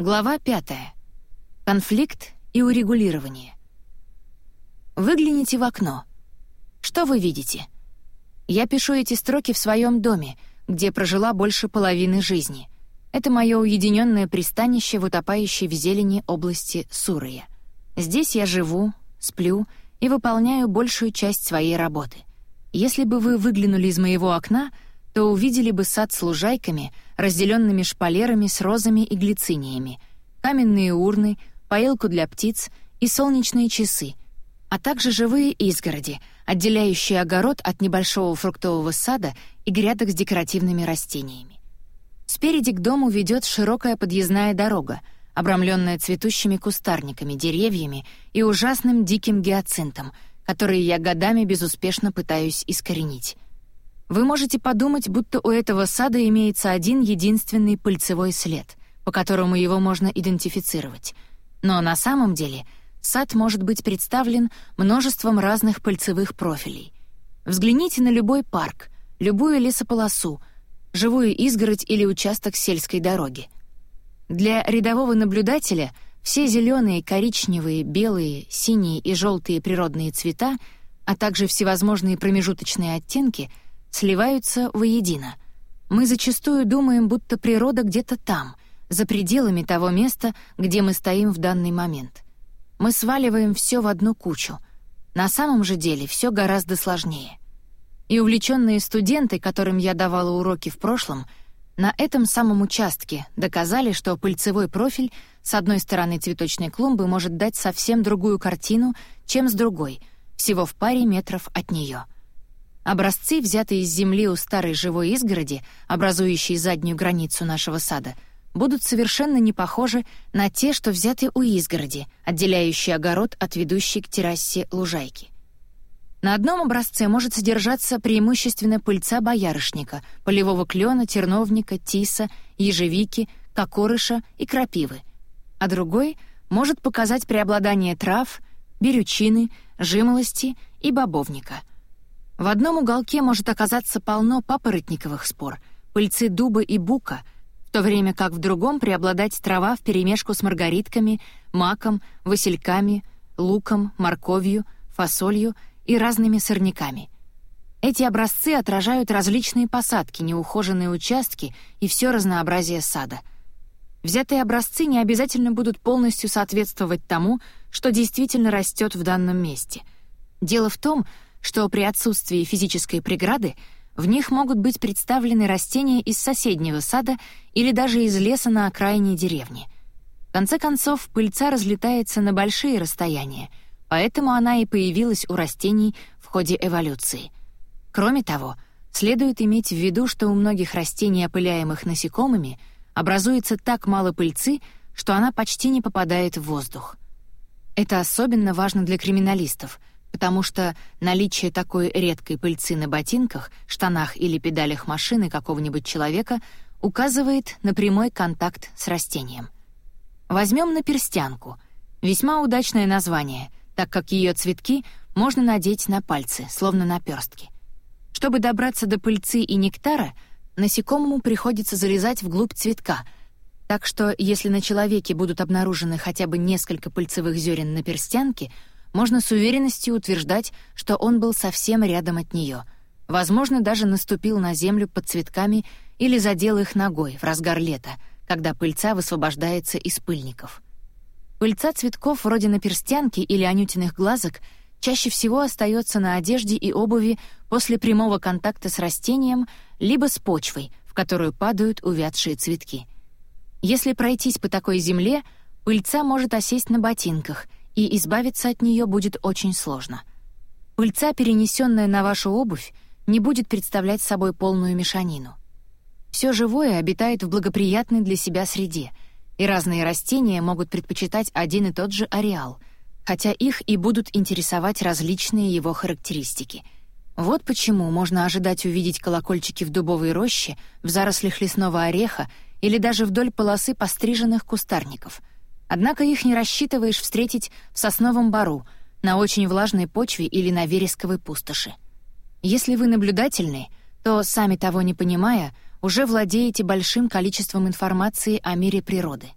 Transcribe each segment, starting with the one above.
Глава 5. Конфликт и урегулирование. Выгляните в окно. Что вы видите? Я пишу эти строки в своем доме, где прожила больше половины жизни. Это мое уединенное пристанище в утопающей в зелени области Сурыя. Здесь я живу, сплю и выполняю большую часть своей работы. Если бы вы выглянули из моего окна — то увидели бы сад с лужайками, разделенными шпалерами с розами и глициниями, каменные урны, поилку для птиц и солнечные часы, а также живые изгороди, отделяющие огород от небольшого фруктового сада и грядок с декоративными растениями. Спереди к дому ведет широкая подъездная дорога, обрамленная цветущими кустарниками, деревьями и ужасным диким гиацинтом, которые я годами безуспешно пытаюсь искоренить. Вы можете подумать, будто у этого сада имеется один единственный пыльцевой след, по которому его можно идентифицировать. Но на самом деле сад может быть представлен множеством разных пыльцевых профилей. Взгляните на любой парк, любую лесополосу, живую изгородь или участок сельской дороги. Для рядового наблюдателя все зеленые, коричневые, белые, синие и желтые природные цвета, а также всевозможные промежуточные оттенки — сливаются воедино. Мы зачастую думаем, будто природа где-то там, за пределами того места, где мы стоим в данный момент. Мы сваливаем все в одну кучу. На самом же деле все гораздо сложнее. И увлеченные студенты, которым я давала уроки в прошлом, на этом самом участке доказали, что пыльцевой профиль с одной стороны цветочной клумбы может дать совсем другую картину, чем с другой, всего в паре метров от нее — Образцы, взятые из земли у старой живой изгороди, образующей заднюю границу нашего сада, будут совершенно не похожи на те, что взяты у изгороди, отделяющей огород от ведущей к террасе лужайки. На одном образце может содержаться преимущественно пыльца боярышника, полевого клена, терновника, тиса, ежевики, кокорыша и крапивы, а другой может показать преобладание трав, берючины, жимолости и бобовника — в одном уголке может оказаться полно папоротниковых спор, пыльцы дуба и бука, в то время как в другом преобладать трава вперемешку с маргаритками, маком, васильками, луком, морковью, фасолью и разными сорняками. Эти образцы отражают различные посадки, неухоженные участки и все разнообразие сада. Взятые образцы не обязательно будут полностью соответствовать тому, что действительно растет в данном месте. Дело в том, что при отсутствии физической преграды в них могут быть представлены растения из соседнего сада или даже из леса на окраине деревни. В конце концов, пыльца разлетается на большие расстояния, поэтому она и появилась у растений в ходе эволюции. Кроме того, следует иметь в виду, что у многих растений, опыляемых насекомыми, образуется так мало пыльцы, что она почти не попадает в воздух. Это особенно важно для криминалистов — потому что наличие такой редкой пыльцы на ботинках, штанах или педалях машины какого-нибудь человека указывает на прямой контакт с растением. Возьмем наперстянку. Весьма удачное название, так как ее цветки можно надеть на пальцы, словно наперстки. Чтобы добраться до пыльцы и нектара, насекомому приходится залезать вглубь цветка, так что если на человеке будут обнаружены хотя бы несколько пыльцевых зерен на перстянке — можно с уверенностью утверждать, что он был совсем рядом от нее. Возможно, даже наступил на землю под цветками или задел их ногой в разгар лета, когда пыльца высвобождается из пыльников. Пыльца цветков вроде наперстянки или анютиных глазок чаще всего остается на одежде и обуви после прямого контакта с растением либо с почвой, в которую падают увядшие цветки. Если пройтись по такой земле, пыльца может осесть на ботинках — и избавиться от нее будет очень сложно. Пыльца, перенесенная на вашу обувь, не будет представлять собой полную мешанину. Все живое обитает в благоприятной для себя среде, и разные растения могут предпочитать один и тот же ареал, хотя их и будут интересовать различные его характеристики. Вот почему можно ожидать увидеть колокольчики в дубовой роще, в зарослях лесного ореха или даже вдоль полосы постриженных кустарников — Однако их не рассчитываешь встретить в сосновом бару, на очень влажной почве или на вересковой пустоши. Если вы наблюдательны, то, сами того не понимая, уже владеете большим количеством информации о мире природы.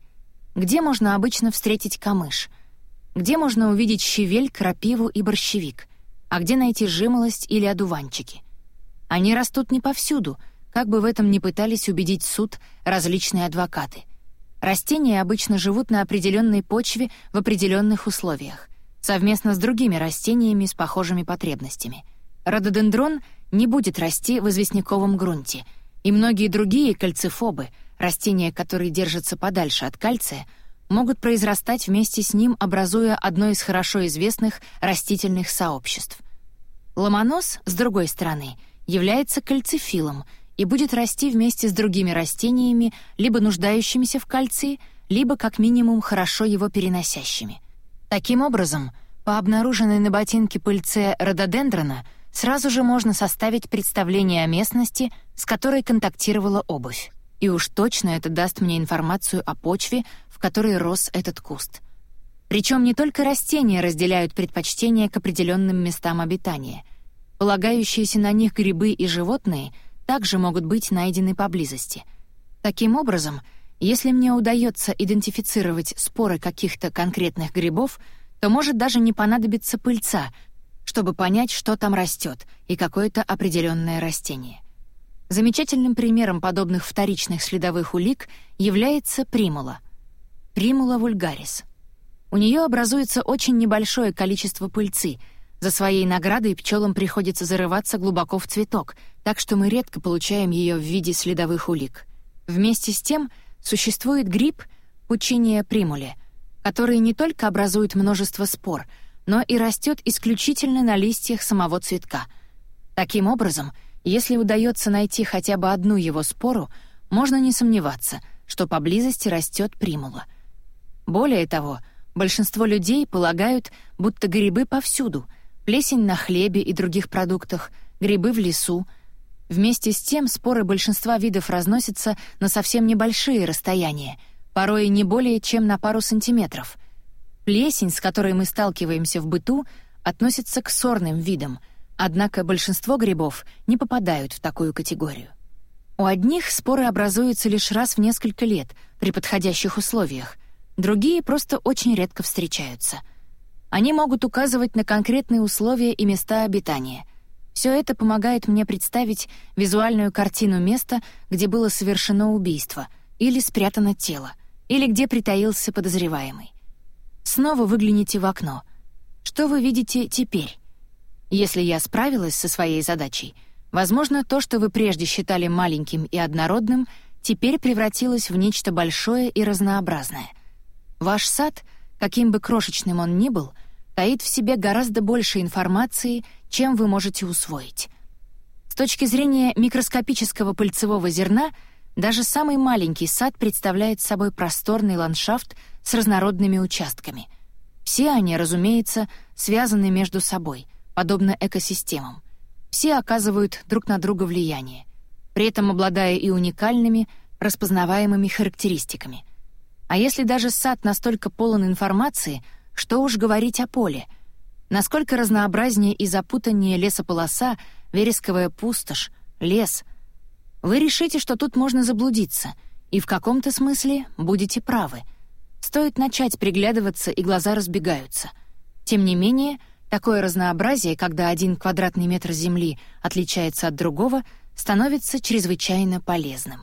Где можно обычно встретить камыш? Где можно увидеть щавель, крапиву и борщевик? А где найти жимолость или одуванчики? Они растут не повсюду, как бы в этом ни пытались убедить суд различные адвокаты. Растения обычно живут на определенной почве в определенных условиях, совместно с другими растениями с похожими потребностями. Рододендрон не будет расти в известняковом грунте, и многие другие кальцифобы, растения, которые держатся подальше от кальция, могут произрастать вместе с ним, образуя одно из хорошо известных растительных сообществ. Ломонос, с другой стороны, является кальцифилом — и будет расти вместе с другими растениями, либо нуждающимися в кальции, либо как минимум хорошо его переносящими. Таким образом, по обнаруженной на ботинке пыльце рододендрона сразу же можно составить представление о местности, с которой контактировала обувь. И уж точно это даст мне информацию о почве, в которой рос этот куст. Причем не только растения разделяют предпочтения к определенным местам обитания. Полагающиеся на них грибы и животные — также могут быть найдены поблизости. Таким образом, если мне удается идентифицировать споры каких-то конкретных грибов, то может даже не понадобиться пыльца, чтобы понять, что там растет и какое-то определенное растение. Замечательным примером подобных вторичных следовых улик является примула. Примула вульгарис. У нее образуется очень небольшое количество пыльцы — за своей наградой пчелам приходится зарываться глубоко в цветок, так что мы редко получаем ее в виде следовых улик. Вместе с тем существует гриб Пучиния примуле, который не только образует множество спор, но и растет исключительно на листьях самого цветка. Таким образом, если удается найти хотя бы одну его спору, можно не сомневаться, что поблизости растет примула. Более того, большинство людей полагают, будто грибы повсюду — плесень на хлебе и других продуктах, грибы в лесу. Вместе с тем споры большинства видов разносятся на совсем небольшие расстояния, порой не более чем на пару сантиметров. Плесень, с которой мы сталкиваемся в быту, относится к сорным видам, однако большинство грибов не попадают в такую категорию. У одних споры образуются лишь раз в несколько лет при подходящих условиях, другие просто очень редко встречаются — они могут указывать на конкретные условия и места обитания. Все это помогает мне представить визуальную картину места, где было совершено убийство, или спрятано тело, или где притаился подозреваемый. Снова выгляните в окно. Что вы видите теперь? Если я справилась со своей задачей, возможно, то, что вы прежде считали маленьким и однородным, теперь превратилось в нечто большое и разнообразное. Ваш сад — каким бы крошечным он ни был, таит в себе гораздо больше информации, чем вы можете усвоить. С точки зрения микроскопического пыльцевого зерна, даже самый маленький сад представляет собой просторный ландшафт с разнородными участками. Все они, разумеется, связаны между собой, подобно экосистемам. Все оказывают друг на друга влияние, при этом обладая и уникальными, распознаваемыми характеристиками — а если даже сад настолько полон информации, что уж говорить о поле? Насколько разнообразнее и запутаннее лесополоса, вересковая пустошь, лес. Вы решите, что тут можно заблудиться, и в каком-то смысле будете правы. Стоит начать приглядываться, и глаза разбегаются. Тем не менее, такое разнообразие, когда один квадратный метр земли отличается от другого, становится чрезвычайно полезным.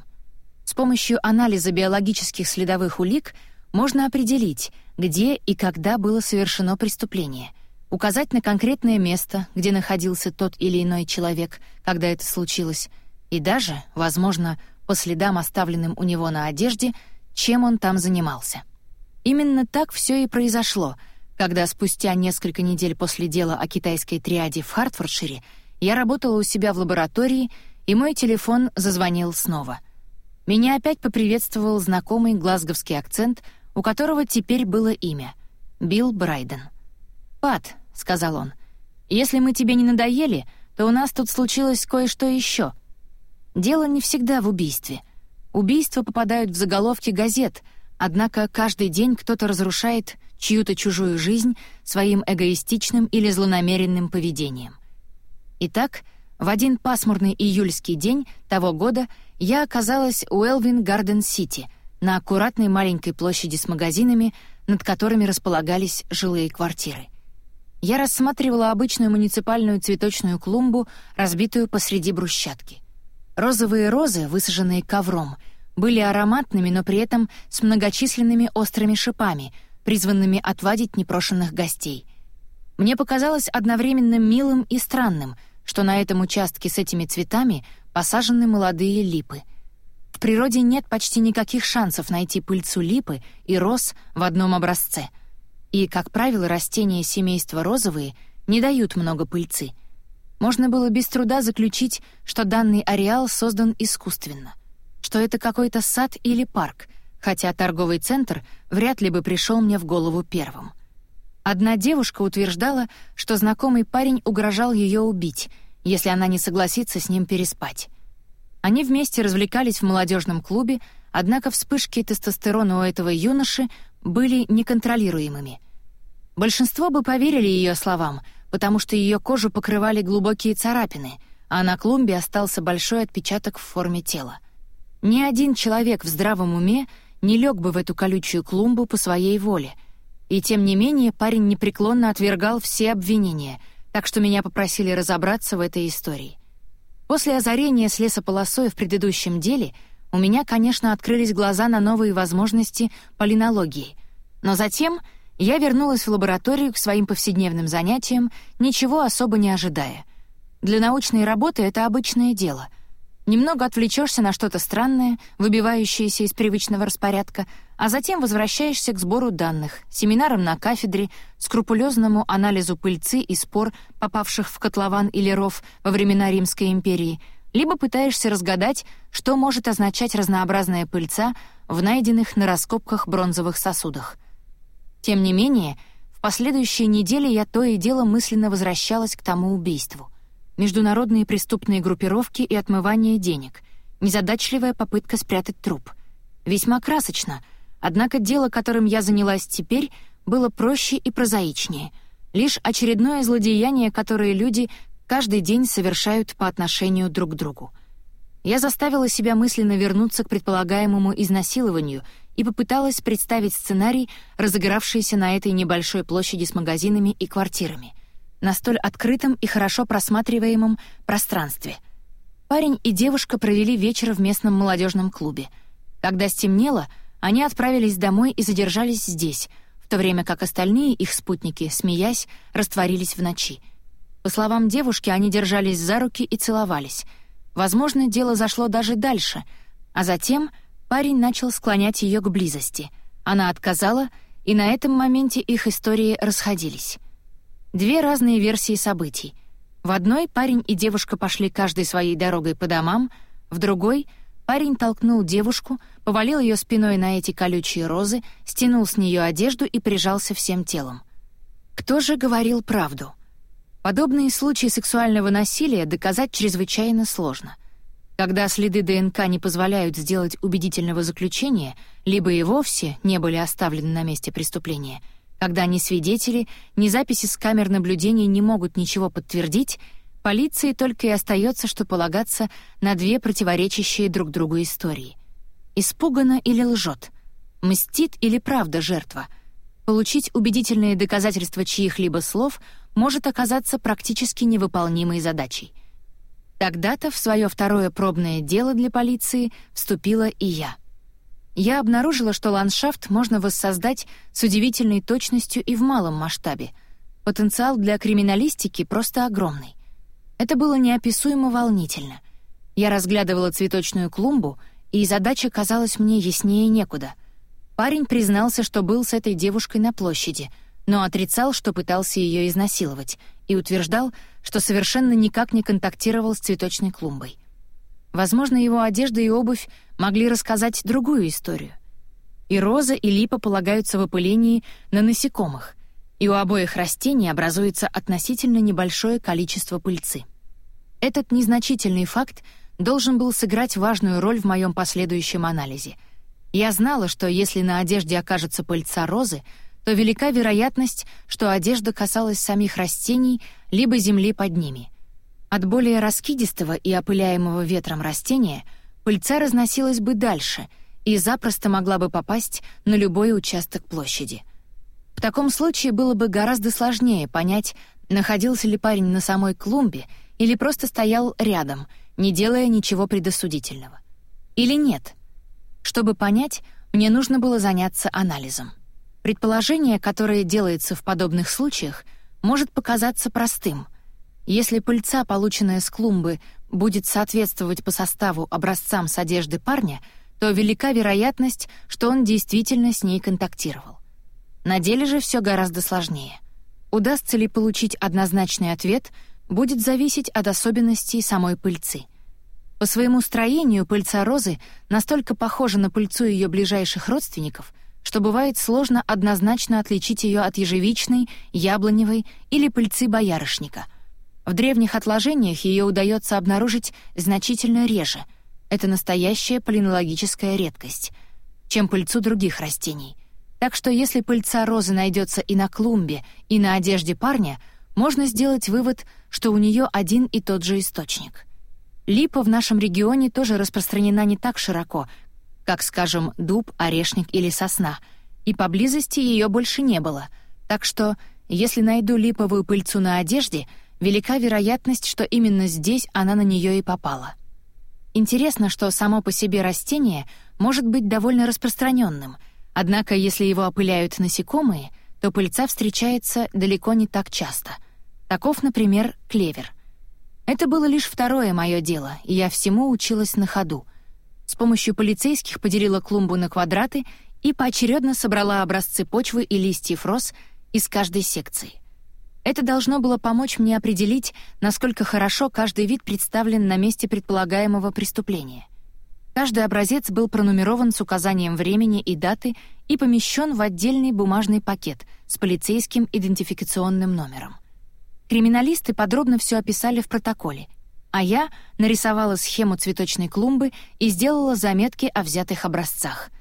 С помощью анализа биологических следовых улик можно определить, где и когда было совершено преступление, указать на конкретное место, где находился тот или иной человек, когда это случилось, и даже, возможно, по следам, оставленным у него на одежде, чем он там занимался. Именно так все и произошло, когда спустя несколько недель после дела о китайской триаде в Хартфордшире я работала у себя в лаборатории, и мой телефон зазвонил снова — меня опять поприветствовал знакомый глазговский акцент, у которого теперь было имя — Билл Брайден. «Пат», — сказал он, — «если мы тебе не надоели, то у нас тут случилось кое-что еще. Дело не всегда в убийстве. Убийства попадают в заголовки газет, однако каждый день кто-то разрушает чью-то чужую жизнь своим эгоистичным или злонамеренным поведением. Итак, в один пасмурный июльский день того года — я оказалась у Элвин Гарден-Сити, на аккуратной маленькой площади с магазинами, над которыми располагались жилые квартиры. Я рассматривала обычную муниципальную цветочную клумбу, разбитую посреди брусчатки. Розовые розы, высаженные ковром, были ароматными, но при этом с многочисленными острыми шипами, призванными отвадить непрошенных гостей. Мне показалось одновременно милым и странным, что на этом участке с этими цветами посажены молодые липы. В природе нет почти никаких шансов найти пыльцу липы и роз в одном образце. И, как правило, растения семейства розовые не дают много пыльцы. Можно было без труда заключить, что данный ареал создан искусственно, что это какой-то сад или парк, хотя торговый центр вряд ли бы пришел мне в голову первым. Одна девушка утверждала, что знакомый парень угрожал ее убить, если она не согласится с ним переспать. Они вместе развлекались в молодежном клубе, однако вспышки тестостерона у этого юноши были неконтролируемыми. Большинство бы поверили ее словам, потому что ее кожу покрывали глубокие царапины, а на клумбе остался большой отпечаток в форме тела. Ни один человек в здравом уме не лег бы в эту колючую клумбу по своей воле. И тем не менее парень непреклонно отвергал все обвинения, так что меня попросили разобраться в этой истории. После озарения с лесополосой в предыдущем деле у меня, конечно, открылись глаза на новые возможности полинологии. Но затем я вернулась в лабораторию к своим повседневным занятиям, ничего особо не ожидая. Для научной работы это обычное дело — Немного отвлечешься на что-то странное, выбивающееся из привычного распорядка, а затем возвращаешься к сбору данных, семинарам на кафедре, скрупулезному анализу пыльцы и спор, попавших в котлован или ров во времена Римской империи, либо пытаешься разгадать, что может означать разнообразная пыльца в найденных на раскопках бронзовых сосудах. Тем не менее, в последующие недели я то и дело мысленно возвращалась к тому убийству — международные преступные группировки и отмывание денег, незадачливая попытка спрятать труп. Весьма красочно, однако дело, которым я занялась теперь, было проще и прозаичнее. Лишь очередное злодеяние, которое люди каждый день совершают по отношению друг к другу. Я заставила себя мысленно вернуться к предполагаемому изнасилованию и попыталась представить сценарий, разыгравшийся на этой небольшой площади с магазинами и квартирами на столь открытом и хорошо просматриваемом пространстве. Парень и девушка провели вечер в местном молодежном клубе. Когда стемнело, они отправились домой и задержались здесь, в то время как остальные их спутники, смеясь, растворились в ночи. По словам девушки, они держались за руки и целовались. Возможно, дело зашло даже дальше, а затем парень начал склонять ее к близости. Она отказала, и на этом моменте их истории расходились. Две разные версии событий. В одной парень и девушка пошли каждой своей дорогой по домам, в другой парень толкнул девушку, повалил ее спиной на эти колючие розы, стянул с нее одежду и прижался всем телом. Кто же говорил правду? Подобные случаи сексуального насилия доказать чрезвычайно сложно. Когда следы ДНК не позволяют сделать убедительного заключения, либо и вовсе не были оставлены на месте преступления — когда ни свидетели, ни записи с камер наблюдения не могут ничего подтвердить, полиции только и остается, что полагаться на две противоречащие друг другу истории. Испугана или лжет? Мстит или правда жертва? Получить убедительные доказательства чьих-либо слов может оказаться практически невыполнимой задачей. Тогда-то в свое второе пробное дело для полиции вступила и я — я обнаружила, что ландшафт можно воссоздать с удивительной точностью и в малом масштабе. Потенциал для криминалистики просто огромный. Это было неописуемо волнительно. Я разглядывала цветочную клумбу, и задача казалась мне яснее некуда. Парень признался, что был с этой девушкой на площади, но отрицал, что пытался ее изнасиловать, и утверждал, что совершенно никак не контактировал с цветочной клумбой. Возможно, его одежда и обувь могли рассказать другую историю. И роза, и липа полагаются в опылении на насекомых, и у обоих растений образуется относительно небольшое количество пыльцы. Этот незначительный факт должен был сыграть важную роль в моем последующем анализе. Я знала, что если на одежде окажется пыльца розы, то велика вероятность, что одежда касалась самих растений либо земли под ними — от более раскидистого и опыляемого ветром растения пыльца разносилась бы дальше, и запросто могла бы попасть на любой участок площади. В таком случае было бы гораздо сложнее понять, находился ли парень на самой клумбе или просто стоял рядом, не делая ничего предосудительного. Или нет. Чтобы понять, мне нужно было заняться анализом. Предположение, которое делается в подобных случаях, может показаться простым. Если пыльца, полученная с клумбы, будет соответствовать по составу образцам с одежды парня, то велика вероятность, что он действительно с ней контактировал. На деле же все гораздо сложнее. Удастся ли получить однозначный ответ, будет зависеть от особенностей самой пыльцы. По своему строению пыльца розы настолько похожа на пыльцу ее ближайших родственников, что бывает сложно однозначно отличить ее от ежевичной, яблоневой или пыльцы боярышника — в древних отложениях ее удается обнаружить значительно реже. Это настоящая полинологическая редкость, чем пыльцу других растений. Так что если пыльца розы найдется и на клумбе, и на одежде парня, можно сделать вывод, что у нее один и тот же источник. Липа в нашем регионе тоже распространена не так широко, как, скажем, дуб, орешник или сосна, и поблизости ее больше не было. Так что, если найду липовую пыльцу на одежде — велика вероятность, что именно здесь она на нее и попала. Интересно, что само по себе растение может быть довольно распространенным, однако если его опыляют насекомые, то пыльца встречается далеко не так часто. Таков, например, клевер. Это было лишь второе мое дело, и я всему училась на ходу. С помощью полицейских поделила клумбу на квадраты и поочередно собрала образцы почвы и листьев роз из каждой секции — это должно было помочь мне определить, насколько хорошо каждый вид представлен на месте предполагаемого преступления. Каждый образец был пронумерован с указанием времени и даты и помещен в отдельный бумажный пакет с полицейским идентификационным номером. Криминалисты подробно все описали в протоколе, а я нарисовала схему цветочной клумбы и сделала заметки о взятых образцах —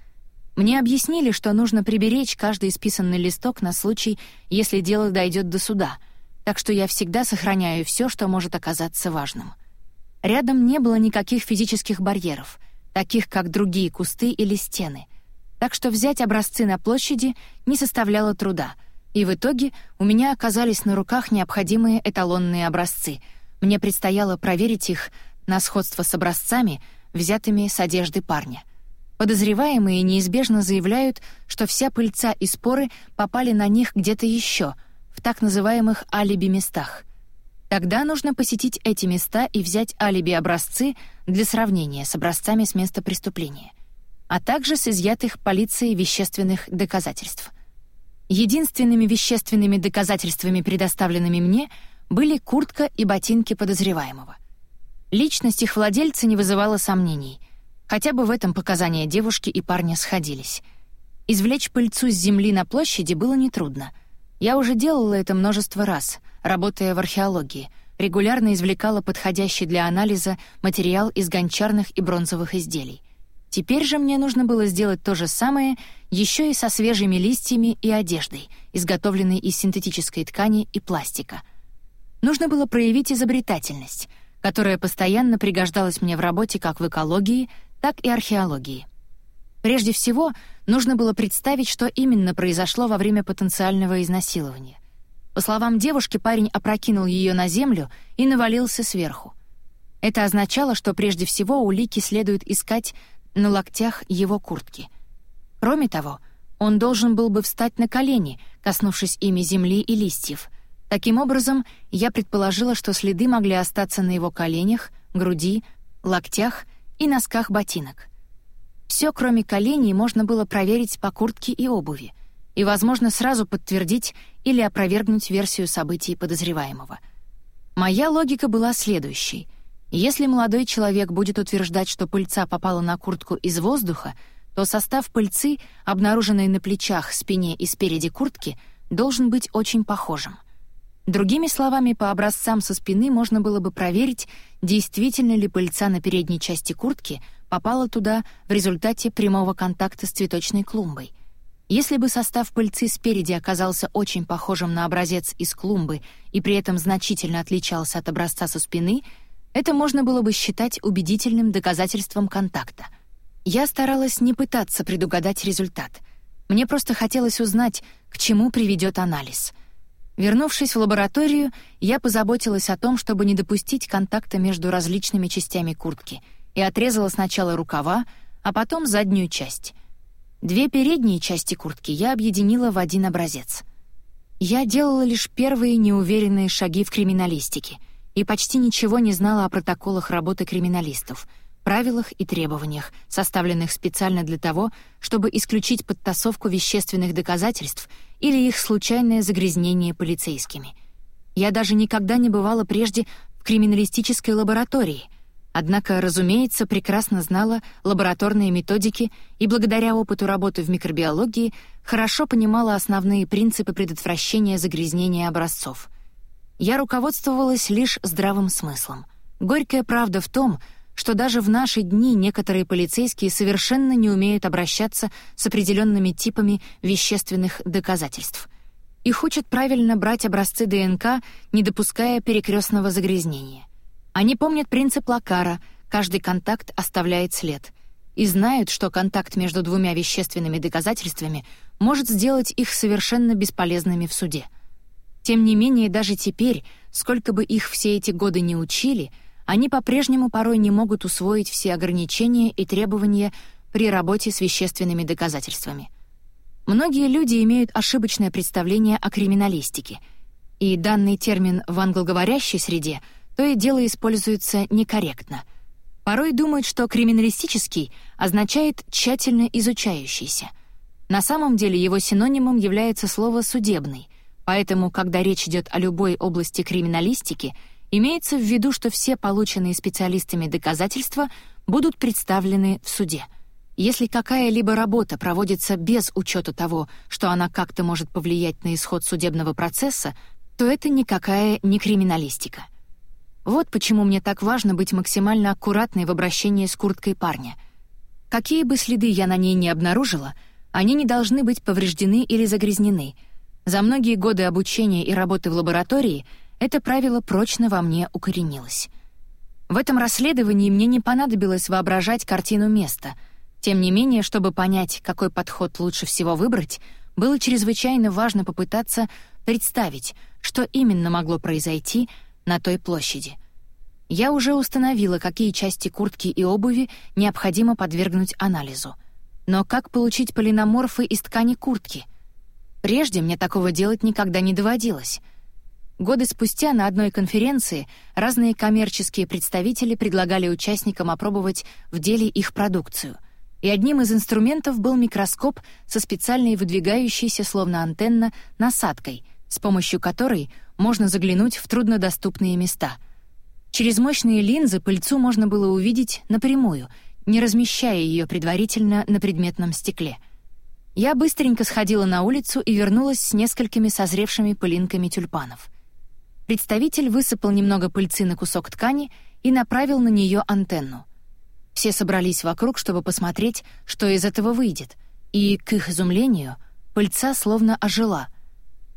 мне объяснили, что нужно приберечь каждый исписанный листок на случай, если дело дойдет до суда, так что я всегда сохраняю все, что может оказаться важным. Рядом не было никаких физических барьеров, таких как другие кусты или стены, так что взять образцы на площади не составляло труда, и в итоге у меня оказались на руках необходимые эталонные образцы. Мне предстояло проверить их на сходство с образцами, взятыми с одежды парня. Подозреваемые неизбежно заявляют, что вся пыльца и споры попали на них где-то еще, в так называемых алиби-местах. Тогда нужно посетить эти места и взять алиби-образцы для сравнения с образцами с места преступления, а также с изъятых полицией вещественных доказательств. Единственными вещественными доказательствами, предоставленными мне, были куртка и ботинки подозреваемого. Личность их владельца не вызывала сомнений — Хотя бы в этом показания девушки и парня сходились. Извлечь пыльцу с земли на площади было нетрудно. Я уже делала это множество раз, работая в археологии, регулярно извлекала подходящий для анализа материал из гончарных и бронзовых изделий. Теперь же мне нужно было сделать то же самое еще и со свежими листьями и одеждой, изготовленной из синтетической ткани и пластика. Нужно было проявить изобретательность, которая постоянно пригождалась мне в работе как в экологии, так и археологии. Прежде всего, нужно было представить, что именно произошло во время потенциального изнасилования. По словам девушки, парень опрокинул ее на землю и навалился сверху. Это означало, что прежде всего улики следует искать на локтях его куртки. Кроме того, он должен был бы встать на колени, коснувшись ими земли и листьев. Таким образом, я предположила, что следы могли остаться на его коленях, груди, локтях — и носках ботинок. Все, кроме коленей, можно было проверить по куртке и обуви, и, возможно, сразу подтвердить или опровергнуть версию событий подозреваемого. Моя логика была следующей. Если молодой человек будет утверждать, что пыльца попала на куртку из воздуха, то состав пыльцы, обнаруженной на плечах, спине и спереди куртки, должен быть очень похожим. Другими словами, по образцам со спины можно было бы проверить, действительно ли пыльца на передней части куртки попала туда в результате прямого контакта с цветочной клумбой. Если бы состав пыльцы спереди оказался очень похожим на образец из клумбы и при этом значительно отличался от образца со спины, это можно было бы считать убедительным доказательством контакта. Я старалась не пытаться предугадать результат. Мне просто хотелось узнать, к чему приведет анализ. Вернувшись в лабораторию, я позаботилась о том, чтобы не допустить контакта между различными частями куртки и отрезала сначала рукава, а потом заднюю часть. Две передние части куртки я объединила в один образец. Я делала лишь первые неуверенные шаги в криминалистике и почти ничего не знала о протоколах работы криминалистов — правилах и требованиях, составленных специально для того, чтобы исключить подтасовку вещественных доказательств или их случайное загрязнение полицейскими. Я даже никогда не бывала прежде в криминалистической лаборатории, однако, разумеется, прекрасно знала лабораторные методики и благодаря опыту работы в микробиологии хорошо понимала основные принципы предотвращения загрязнения образцов. Я руководствовалась лишь здравым смыслом. Горькая правда в том, что даже в наши дни некоторые полицейские совершенно не умеют обращаться с определенными типами вещественных доказательств. Их учат правильно брать образцы ДНК, не допуская перекрестного загрязнения. Они помнят принцип Лакара «каждый контакт оставляет след» и знают, что контакт между двумя вещественными доказательствами может сделать их совершенно бесполезными в суде. Тем не менее, даже теперь, сколько бы их все эти годы не учили — они по-прежнему порой не могут усвоить все ограничения и требования при работе с вещественными доказательствами. Многие люди имеют ошибочное представление о криминалистике, и данный термин в англоговорящей среде то и дело используется некорректно. Порой думают, что криминалистический означает «тщательно изучающийся». На самом деле его синонимом является слово «судебный», поэтому, когда речь идет о любой области криминалистики — Имеется в виду, что все полученные специалистами доказательства будут представлены в суде. Если какая-либо работа проводится без учета того, что она как-то может повлиять на исход судебного процесса, то это никакая не криминалистика. Вот почему мне так важно быть максимально аккуратной в обращении с курткой парня. Какие бы следы я на ней не обнаружила, они не должны быть повреждены или загрязнены. За многие годы обучения и работы в лаборатории — это правило прочно во мне укоренилось. В этом расследовании мне не понадобилось воображать картину места. Тем не менее, чтобы понять, какой подход лучше всего выбрать, было чрезвычайно важно попытаться представить, что именно могло произойти на той площади. Я уже установила, какие части куртки и обуви необходимо подвергнуть анализу. Но как получить полиноморфы из ткани куртки? Прежде мне такого делать никогда не доводилось — Годы спустя на одной конференции разные коммерческие представители предлагали участникам опробовать в деле их продукцию. И одним из инструментов был микроскоп со специальной выдвигающейся, словно антенна, насадкой, с помощью которой можно заглянуть в труднодоступные места. Через мощные линзы пыльцу можно было увидеть напрямую, не размещая ее предварительно на предметном стекле. Я быстренько сходила на улицу и вернулась с несколькими созревшими пылинками тюльпанов — Представитель высыпал немного пыльцы на кусок ткани и направил на нее антенну. Все собрались вокруг, чтобы посмотреть, что из этого выйдет, и, к их изумлению, пыльца словно ожила.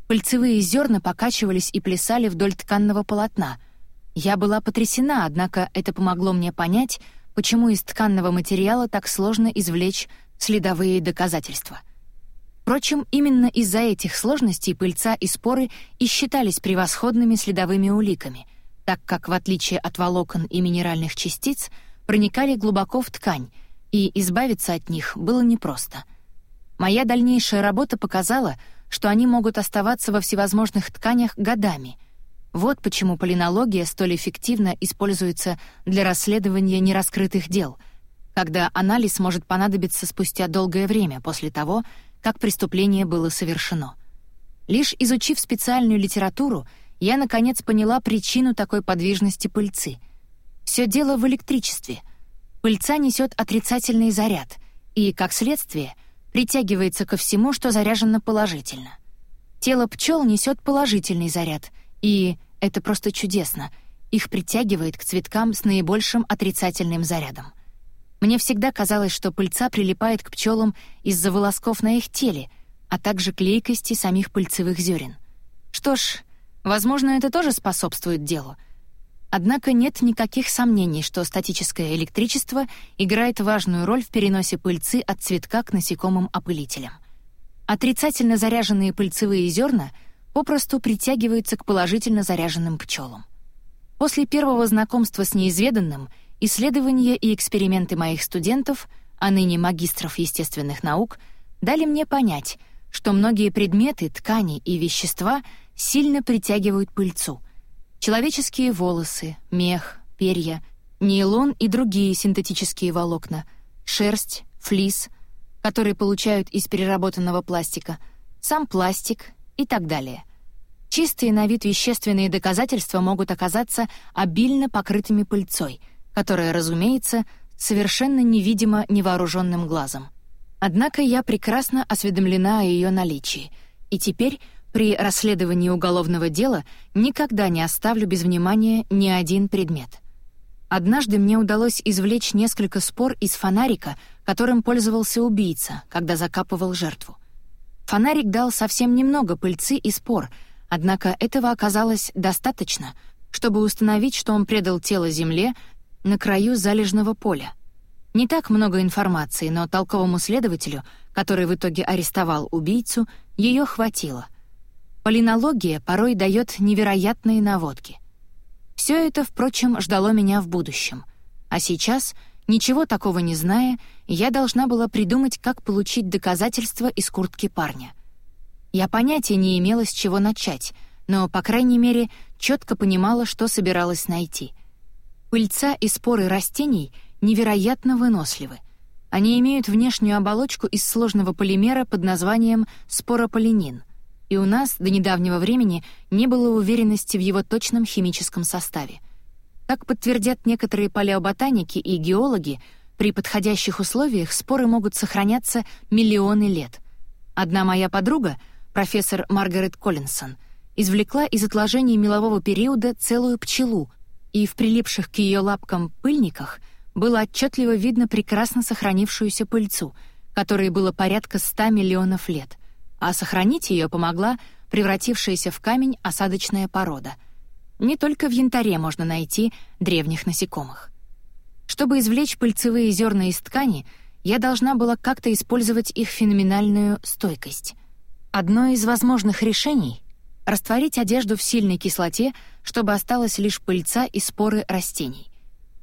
Пыльцевые зерна покачивались и плясали вдоль тканного полотна. Я была потрясена, однако это помогло мне понять, почему из тканного материала так сложно извлечь следовые доказательства — Впрочем, именно из-за этих сложностей пыльца и споры и считались превосходными следовыми уликами, так как, в отличие от волокон и минеральных частиц, проникали глубоко в ткань, и избавиться от них было непросто. Моя дальнейшая работа показала, что они могут оставаться во всевозможных тканях годами. Вот почему полинология столь эффективно используется для расследования нераскрытых дел, когда анализ может понадобиться спустя долгое время после того, как преступление было совершено. Лишь изучив специальную литературу, я, наконец, поняла причину такой подвижности пыльцы. Все дело в электричестве. Пыльца несет отрицательный заряд и, как следствие, притягивается ко всему, что заряжено положительно. Тело пчел несет положительный заряд, и, это просто чудесно, их притягивает к цветкам с наибольшим отрицательным зарядом — мне всегда казалось, что пыльца прилипает к пчелам из-за волосков на их теле, а также клейкости самих пыльцевых зерен. Что ж, возможно, это тоже способствует делу. Однако нет никаких сомнений, что статическое электричество играет важную роль в переносе пыльцы от цветка к насекомым опылителям. Отрицательно заряженные пыльцевые зерна попросту притягиваются к положительно заряженным пчелам. После первого знакомства с неизведанным исследования и эксперименты моих студентов, а ныне магистров естественных наук, дали мне понять, что многие предметы, ткани и вещества сильно притягивают пыльцу — Человеческие волосы, мех, перья, нейлон и другие синтетические волокна, шерсть, флис, которые получают из переработанного пластика, сам пластик и так далее. Чистые на вид вещественные доказательства могут оказаться обильно покрытыми пыльцой, которая, разумеется, совершенно невидима невооруженным глазом. Однако я прекрасно осведомлена о ее наличии, и теперь при расследовании уголовного дела никогда не оставлю без внимания ни один предмет. Однажды мне удалось извлечь несколько спор из фонарика, которым пользовался убийца, когда закапывал жертву. Фонарик дал совсем немного пыльцы и спор, однако этого оказалось достаточно, чтобы установить, что он предал тело земле на краю залежного поля. Не так много информации, но толковому следователю, который в итоге арестовал убийцу, ее хватило — Полинология порой дает невероятные наводки. Все это, впрочем, ждало меня в будущем. А сейчас, ничего такого не зная, я должна была придумать, как получить доказательства из куртки парня. Я понятия не имела, с чего начать, но, по крайней мере, четко понимала, что собиралась найти. Пыльца и споры растений невероятно выносливы. Они имеют внешнюю оболочку из сложного полимера под названием спорополинин — и у нас до недавнего времени не было уверенности в его точном химическом составе. Как подтвердят некоторые палеоботаники и геологи, при подходящих условиях споры могут сохраняться миллионы лет. Одна моя подруга, профессор Маргарет Коллинсон, извлекла из отложений мелового периода целую пчелу, и в прилипших к ее лапкам пыльниках было отчетливо видно прекрасно сохранившуюся пыльцу, которой было порядка 100 миллионов лет а сохранить ее помогла превратившаяся в камень осадочная порода. Не только в янтаре можно найти древних насекомых. Чтобы извлечь пыльцевые зерна из ткани, я должна была как-то использовать их феноменальную стойкость. Одно из возможных решений — растворить одежду в сильной кислоте, чтобы осталась лишь пыльца и споры растений.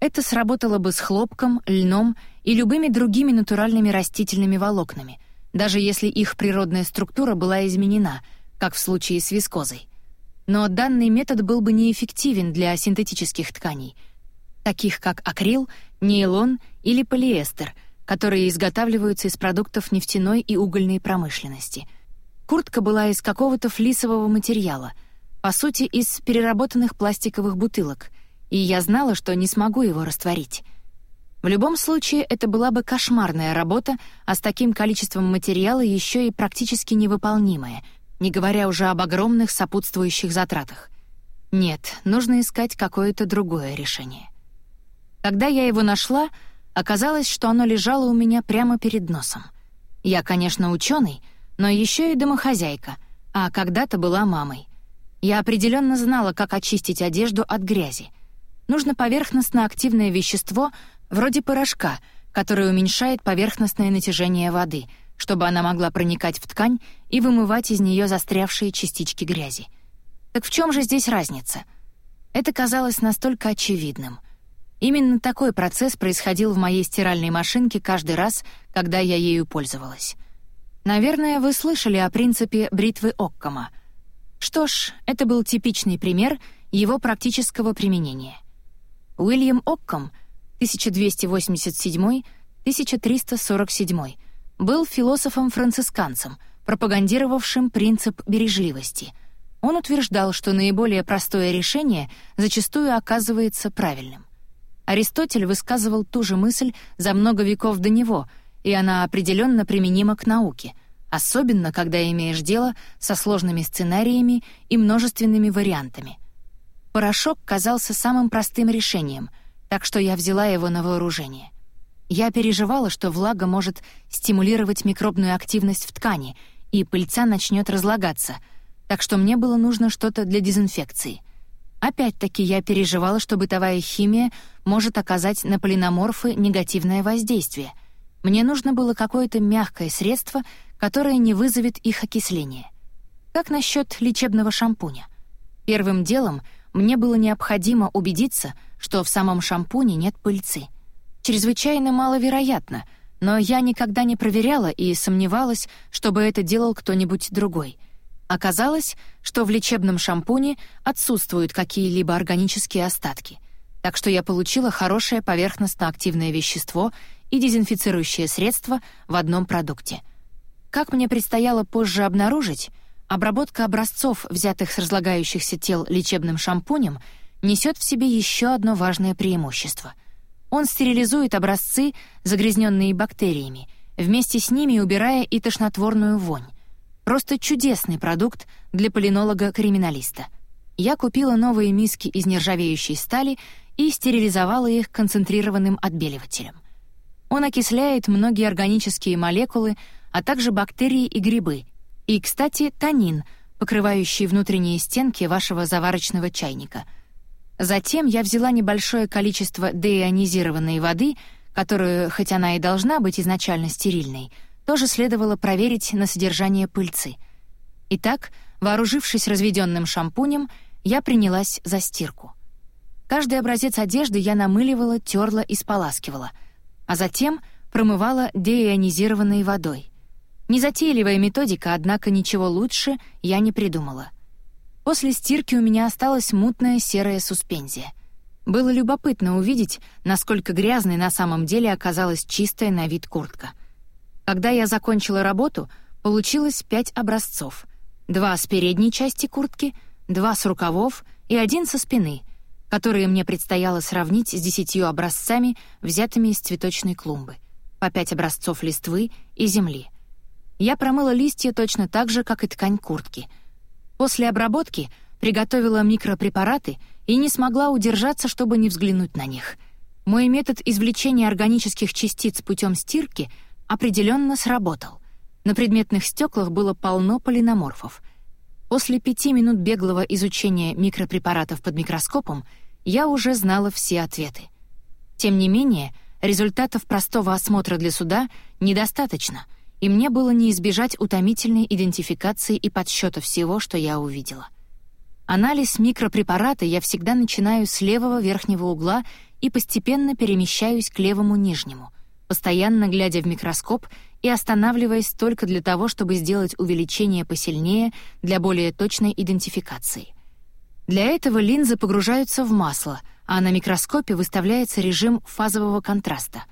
Это сработало бы с хлопком, льном и любыми другими натуральными растительными волокнами — даже если их природная структура была изменена, как в случае с вискозой. Но данный метод был бы неэффективен для синтетических тканей, таких как акрил, нейлон или полиэстер, которые изготавливаются из продуктов нефтяной и угольной промышленности. Куртка была из какого-то флисового материала, по сути, из переработанных пластиковых бутылок, и я знала, что не смогу его растворить — в любом случае, это была бы кошмарная работа, а с таким количеством материала еще и практически невыполнимая, не говоря уже об огромных сопутствующих затратах. Нет, нужно искать какое-то другое решение. Когда я его нашла, оказалось, что оно лежало у меня прямо перед носом. Я, конечно, ученый, но еще и домохозяйка, а когда-то была мамой. Я определенно знала, как очистить одежду от грязи. Нужно поверхностно активное вещество, вроде порошка, который уменьшает поверхностное натяжение воды, чтобы она могла проникать в ткань и вымывать из нее застрявшие частички грязи. Так в чем же здесь разница? Это казалось настолько очевидным. Именно такой процесс происходил в моей стиральной машинке каждый раз, когда я ею пользовалась. Наверное, вы слышали о принципе бритвы Оккама. Что ж, это был типичный пример его практического применения. Уильям Оккам — 1287-1347, был философом-францисканцем, пропагандировавшим принцип бережливости. Он утверждал, что наиболее простое решение зачастую оказывается правильным. Аристотель высказывал ту же мысль за много веков до него, и она определенно применима к науке, особенно когда имеешь дело со сложными сценариями и множественными вариантами. Порошок казался самым простым решением — так что я взяла его на вооружение. Я переживала, что влага может стимулировать микробную активность в ткани, и пыльца начнет разлагаться, так что мне было нужно что-то для дезинфекции. Опять-таки я переживала, что бытовая химия может оказать на полиноморфы негативное воздействие. Мне нужно было какое-то мягкое средство, которое не вызовет их окисление. Как насчет лечебного шампуня? Первым делом мне было необходимо убедиться, что в самом шампуне нет пыльцы. Чрезвычайно маловероятно, но я никогда не проверяла и сомневалась, чтобы это делал кто-нибудь другой — Оказалось, что в лечебном шампуне отсутствуют какие-либо органические остатки, так что я получила хорошее поверхностно-активное вещество и дезинфицирующее средство в одном продукте. Как мне предстояло позже обнаружить, обработка образцов, взятых с разлагающихся тел лечебным шампунем, несет в себе еще одно важное преимущество. Он стерилизует образцы, загрязненные бактериями, вместе с ними убирая и тошнотворную вонь, Просто чудесный продукт для полинолога-криминалиста. Я купила новые миски из нержавеющей стали и стерилизовала их концентрированным отбеливателем. Он окисляет многие органические молекулы, а также бактерии и грибы. И, кстати, танин, покрывающий внутренние стенки вашего заварочного чайника. Затем я взяла небольшое количество деионизированной воды, которую, хоть она и должна быть изначально стерильной, тоже следовало проверить на содержание пыльцы. Итак, вооружившись разведенным шампунем, я принялась за стирку. Каждый образец одежды я намыливала, терла и споласкивала, а затем промывала деионизированной водой. Незатейливая методика, однако ничего лучше я не придумала. После стирки у меня осталась мутная серая суспензия. Было любопытно увидеть, насколько грязной на самом деле оказалась чистая на вид куртка — когда я закончила работу, получилось пять образцов. Два с передней части куртки, два с рукавов и один со спины, которые мне предстояло сравнить с десятью образцами, взятыми из цветочной клумбы, по пять образцов листвы и земли. Я промыла листья точно так же, как и ткань куртки. После обработки приготовила микропрепараты и не смогла удержаться, чтобы не взглянуть на них. Мой метод извлечения органических частиц путем стирки — определенно сработал. На предметных стеклах было полно полиноморфов. После пяти минут беглого изучения микропрепаратов под микроскопом я уже знала все ответы. Тем не менее, результатов простого осмотра для суда недостаточно, и мне было не избежать утомительной идентификации и подсчета всего, что я увидела. Анализ микропрепарата я всегда начинаю с левого верхнего угла и постепенно перемещаюсь к левому нижнему — постоянно глядя в микроскоп и останавливаясь только для того, чтобы сделать увеличение посильнее для более точной идентификации. Для этого линзы погружаются в масло, а на микроскопе выставляется режим фазового контраста.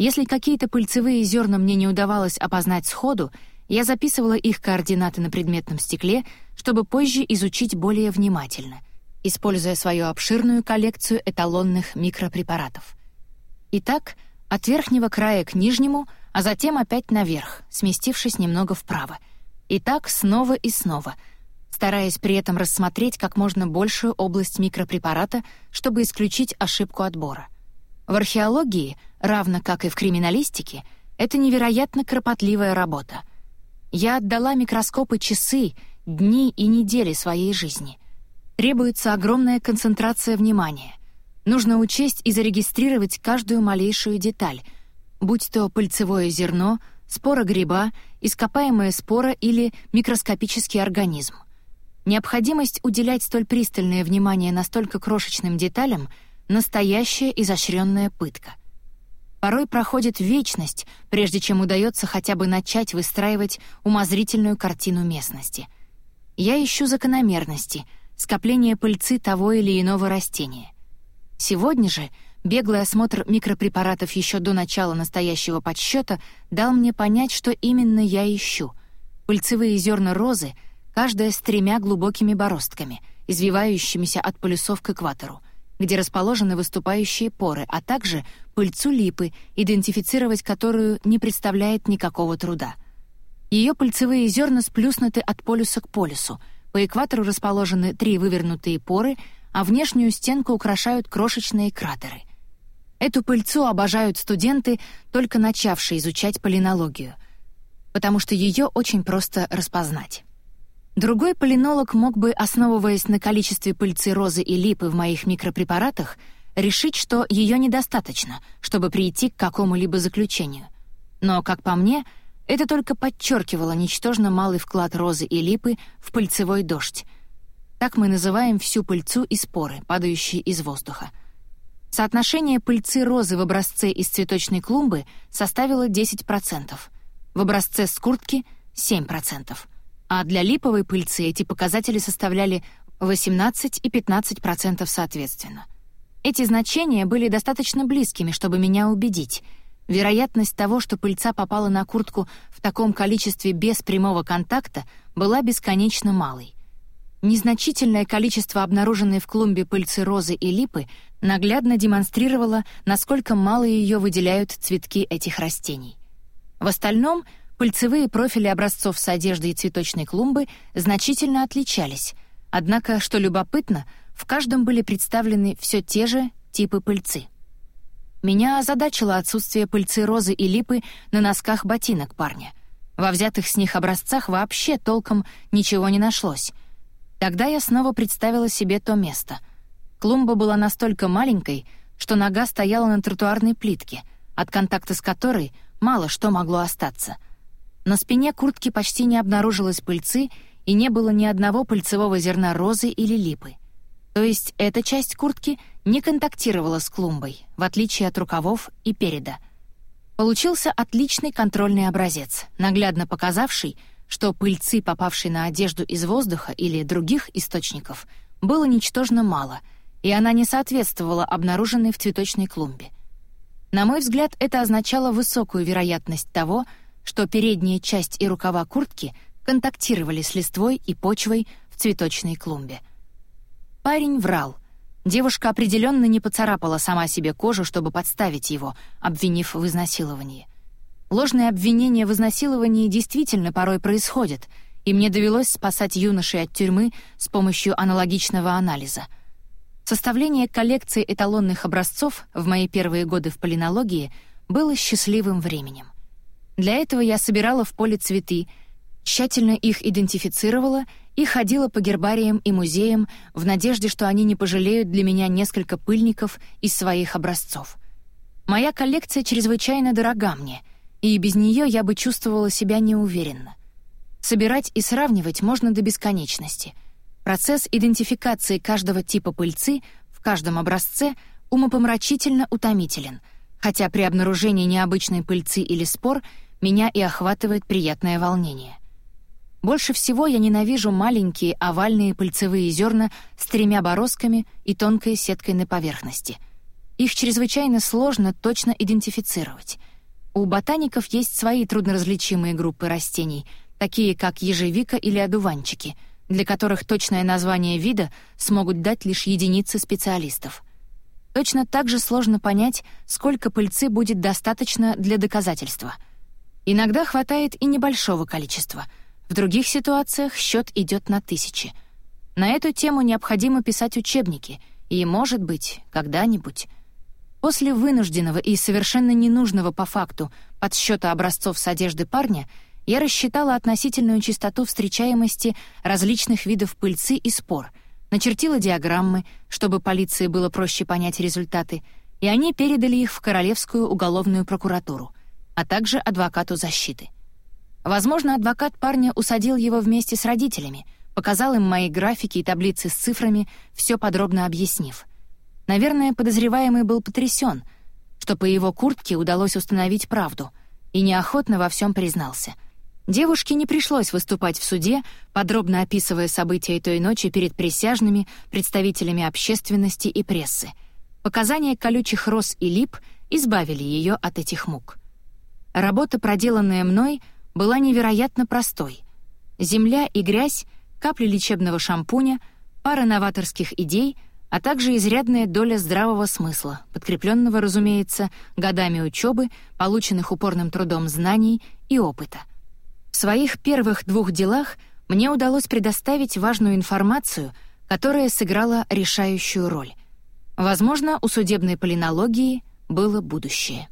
Если какие-то пыльцевые зерна мне не удавалось опознать сходу, я записывала их координаты на предметном стекле, чтобы позже изучить более внимательно, используя свою обширную коллекцию эталонных микропрепаратов. Итак, от верхнего края к нижнему, а затем опять наверх, сместившись немного вправо. И так снова и снова, стараясь при этом рассмотреть как можно большую область микропрепарата, чтобы исключить ошибку отбора. В археологии, равно как и в криминалистике, это невероятно кропотливая работа. Я отдала микроскопы часы, дни и недели своей жизни. Требуется огромная концентрация внимания. Нужно учесть и зарегистрировать каждую малейшую деталь, будь то пыльцевое зерно, спора гриба, ископаемая спора или микроскопический организм. Необходимость уделять столь пристальное внимание настолько крошечным деталям — настоящая изощренная пытка. Порой проходит вечность, прежде чем удается хотя бы начать выстраивать умозрительную картину местности. Я ищу закономерности, скопление пыльцы того или иного растения — Сегодня же беглый осмотр микропрепаратов еще до начала настоящего подсчета дал мне понять, что именно я ищу. Пыльцевые зерна розы, каждая с тремя глубокими бороздками, извивающимися от полюсов к экватору, где расположены выступающие поры, а также пыльцу липы, идентифицировать которую не представляет никакого труда. Ее пыльцевые зерна сплюснуты от полюса к полюсу, по экватору расположены три вывернутые поры — а внешнюю стенку украшают крошечные кратеры. Эту пыльцу обожают студенты, только начавшие изучать полинологию, потому что ее очень просто распознать. Другой полинолог мог бы, основываясь на количестве пыльцы розы и липы в моих микропрепаратах, решить, что ее недостаточно, чтобы прийти к какому-либо заключению. Но, как по мне, это только подчеркивало ничтожно малый вклад розы и липы в пыльцевой дождь. Так мы называем всю пыльцу и споры, падающие из воздуха. Соотношение пыльцы розы в образце из цветочной клумбы составило 10%, в образце с куртки — 7%, а для липовой пыльцы эти показатели составляли 18 и 15% соответственно. Эти значения были достаточно близкими, чтобы меня убедить. Вероятность того, что пыльца попала на куртку в таком количестве без прямого контакта, была бесконечно малой. Незначительное количество обнаруженной в клумбе пыльцы розы и липы наглядно демонстрировало, насколько мало ее выделяют цветки этих растений. В остальном пыльцевые профили образцов с одеждой и цветочной клумбы значительно отличались, однако, что любопытно, в каждом были представлены все те же типы пыльцы. Меня озадачило отсутствие пыльцы розы и липы на носках ботинок парня. Во взятых с них образцах вообще толком ничего не нашлось. Тогда я снова представила себе то место. Клумба была настолько маленькой, что нога стояла на тротуарной плитке, от контакта с которой мало что могло остаться. На спине куртки почти не обнаружилось пыльцы, и не было ни одного пыльцевого зерна розы или липы. То есть эта часть куртки не контактировала с клумбой, в отличие от рукавов и переда. Получился отличный контрольный образец, наглядно показавший, что пыльцы, попавшей на одежду из воздуха или других источников, было ничтожно мало, и она не соответствовала обнаруженной в цветочной клумбе. На мой взгляд, это означало высокую вероятность того, что передняя часть и рукава куртки контактировали с листвой и почвой в цветочной клумбе. Парень врал. Девушка определенно не поцарапала сама себе кожу, чтобы подставить его, обвинив в изнасиловании. Ложные обвинения в изнасиловании действительно порой происходят, и мне довелось спасать юношей от тюрьмы с помощью аналогичного анализа. Составление коллекции эталонных образцов в мои первые годы в полинологии было счастливым временем. Для этого я собирала в поле цветы, тщательно их идентифицировала и ходила по гербариям и музеям в надежде, что они не пожалеют для меня несколько пыльников из своих образцов. Моя коллекция чрезвычайно дорога мне, и без нее я бы чувствовала себя неуверенно. Собирать и сравнивать можно до бесконечности. Процесс идентификации каждого типа пыльцы в каждом образце умопомрачительно утомителен, хотя при обнаружении необычной пыльцы или спор меня и охватывает приятное волнение. Больше всего я ненавижу маленькие овальные пыльцевые зерна с тремя бороздками и тонкой сеткой на поверхности. Их чрезвычайно сложно точно идентифицировать. У ботаников есть свои трудноразличимые группы растений, такие как ежевика или одуванчики, для которых точное название вида смогут дать лишь единицы специалистов. Точно так же сложно понять, сколько пыльцы будет достаточно для доказательства. Иногда хватает и небольшого количества — в других ситуациях счет идет на тысячи. На эту тему необходимо писать учебники, и, может быть, когда-нибудь. После вынужденного и совершенно ненужного по факту подсчета образцов с одежды парня я рассчитала относительную частоту встречаемости различных видов пыльцы и спор, начертила диаграммы, чтобы полиции было проще понять результаты, и они передали их в Королевскую уголовную прокуратуру, а также адвокату защиты — Возможно, адвокат парня усадил его вместе с родителями, показал им мои графики и таблицы с цифрами, все подробно объяснив. Наверное, подозреваемый был потрясен, что по его куртке удалось установить правду, и неохотно во всем признался. Девушке не пришлось выступать в суде, подробно описывая события той ночи перед присяжными, представителями общественности и прессы. Показания колючих роз и лип избавили ее от этих мук. Работа, проделанная мной — была невероятно простой. Земля и грязь, капли лечебного шампуня, пара новаторских идей, а также изрядная доля здравого смысла, подкрепленного, разумеется, годами учебы, полученных упорным трудом знаний и опыта. В своих первых двух делах мне удалось предоставить важную информацию, которая сыграла решающую роль. Возможно, у судебной полинологии было будущее.